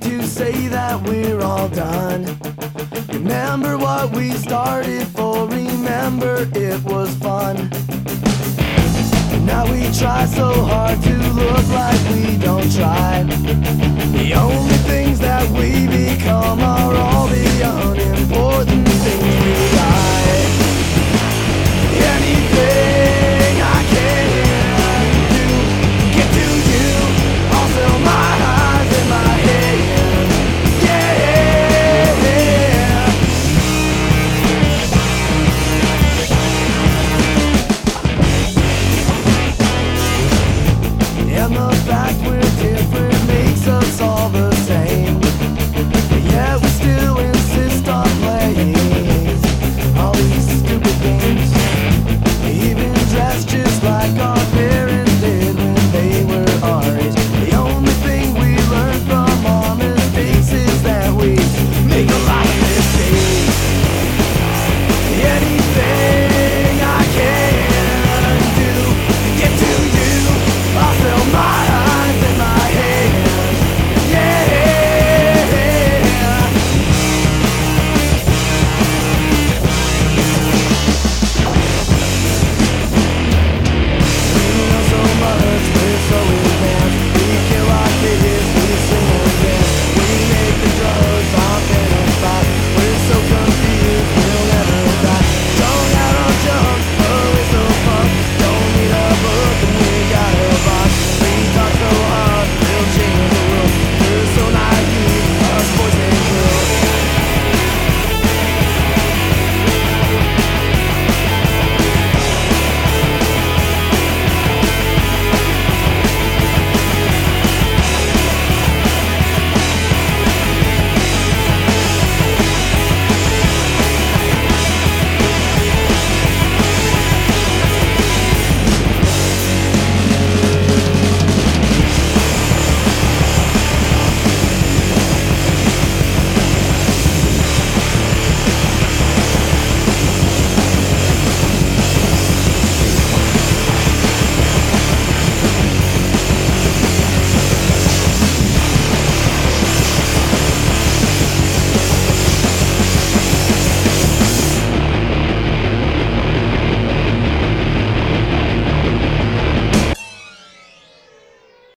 To say that we're all done. Remember what we started for, remember it was fun. Now we try so hard to look like we don't try.